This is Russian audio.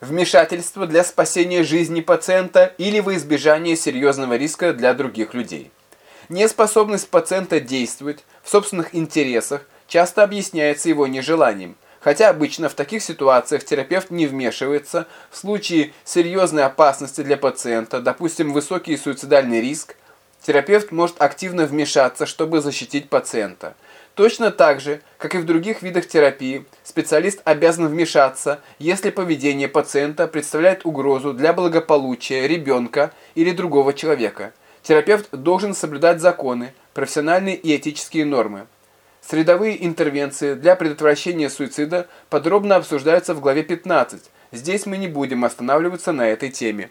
вмешательство для спасения жизни пациента или во избежание серьезного риска для других людей. Неспособность пациента действовать в собственных интересах часто объясняется его нежеланием, хотя обычно в таких ситуациях терапевт не вмешивается в случае серьезной опасности для пациента, допустим, высокий суицидальный риск, терапевт может активно вмешаться, чтобы защитить пациента. Точно так же, как и в других видах терапии, специалист обязан вмешаться, если поведение пациента представляет угрозу для благополучия ребенка или другого человека. Терапевт должен соблюдать законы, профессиональные и этические нормы. Средовые интервенции для предотвращения суицида подробно обсуждаются в главе 15. Здесь мы не будем останавливаться на этой теме.